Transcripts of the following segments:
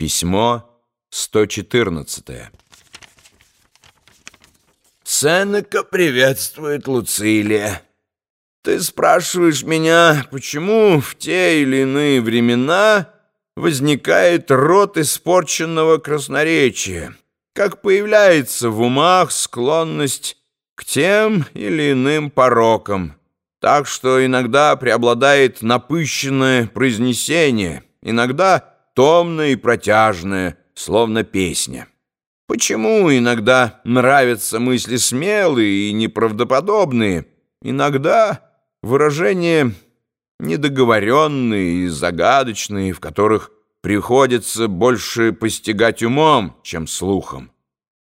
Письмо 114 Сенека приветствует Луцилия. Ты спрашиваешь меня, почему в те или иные времена возникает род испорченного красноречия, как появляется в умах склонность к тем или иным порокам, так что иногда преобладает напыщенное произнесение, иногда томное и протяжное, словно песня. Почему иногда нравятся мысли смелые и неправдоподобные, иногда выражения недоговоренные и загадочные, в которых приходится больше постигать умом, чем слухом?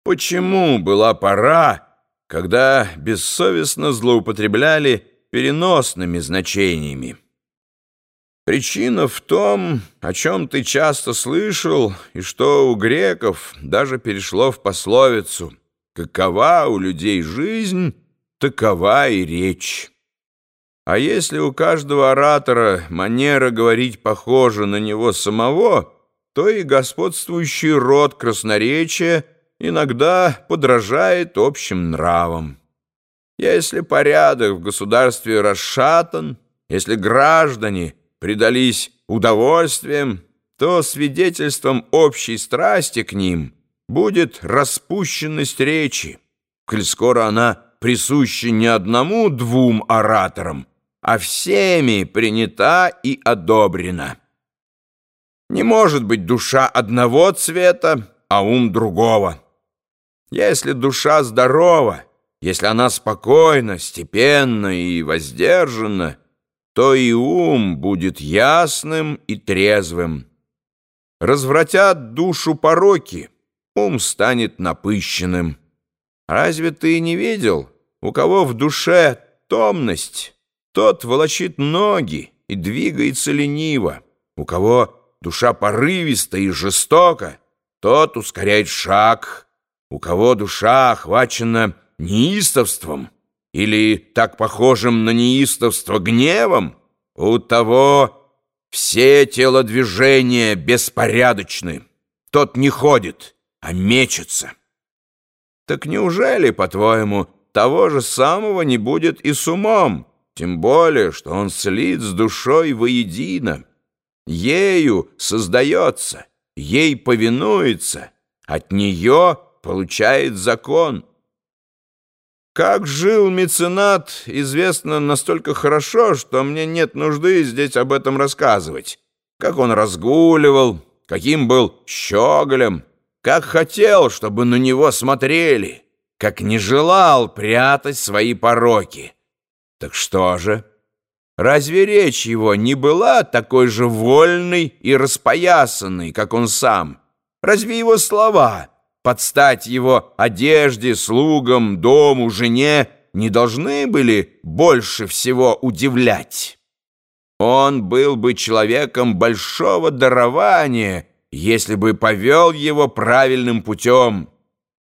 Почему была пора, когда бессовестно злоупотребляли переносными значениями? Причина в том, о чем ты часто слышал, и что у греков даже перешло в пословицу «Какова у людей жизнь, такова и речь». А если у каждого оратора манера говорить похожа на него самого, то и господствующий род красноречия иногда подражает общим нравам. Если порядок в государстве расшатан, если граждане – предались удовольствиям, то свидетельством общей страсти к ним будет распущенность речи, коль скоро она присуща не одному-двум ораторам, а всеми принята и одобрена. Не может быть душа одного цвета, а ум другого. Если душа здорова, если она спокойна, степенна и воздержана, то и ум будет ясным и трезвым. Развратят душу пороки, ум станет напыщенным. Разве ты не видел, у кого в душе томность, тот волочит ноги и двигается лениво, у кого душа порывиста и жестока, тот ускоряет шаг, у кого душа охвачена неистовством, или так похожим на неистовство гневом, у того все телодвижения беспорядочны. Тот не ходит, а мечется. Так неужели, по-твоему, того же самого не будет и с умом, тем более, что он слит с душой воедино? Ею создается, ей повинуется, от нее получает закон — как жил меценат, известно настолько хорошо, что мне нет нужды здесь об этом рассказывать. Как он разгуливал, каким был щеголем, как хотел, чтобы на него смотрели, как не желал прятать свои пороки. Так что же? Разве речь его не была такой же вольной и распоясанной, как он сам? Разве его слова под стать его одежде, слугам, дому, жене, не должны были больше всего удивлять. Он был бы человеком большого дарования, если бы повел его правильным путем,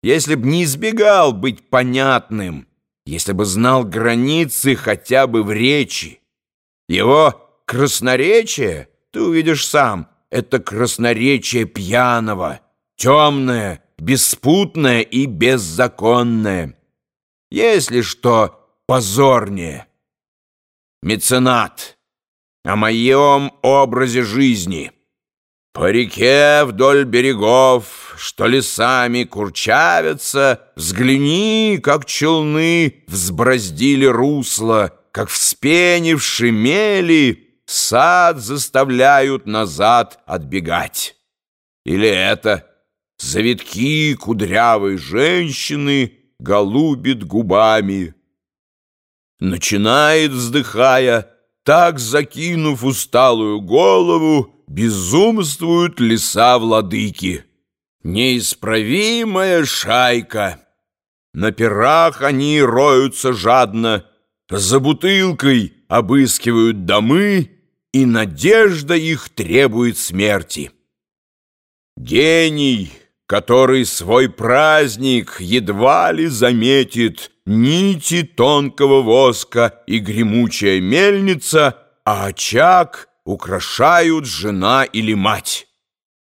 если бы не избегал быть понятным, если бы знал границы хотя бы в речи. Его красноречие, ты увидишь сам, это красноречие пьяного, темное, беспутное и беззаконное. Если что позорнее. Меценат. О моем образе жизни. По реке вдоль берегов, что лесами курчавятся, Взгляни, как челны взбраздили русло, Как вспенивши мели сад заставляют назад отбегать. Или это Завитки кудрявой женщины голубит губами. Начинает, вздыхая, так закинув усталую голову, безумствуют леса владыки. Неисправимая шайка. На пирах они роются жадно, за бутылкой обыскивают домы, и надежда их требует смерти. Гений который свой праздник едва ли заметит нити тонкого воска и гремучая мельница, а очаг украшают жена или мать.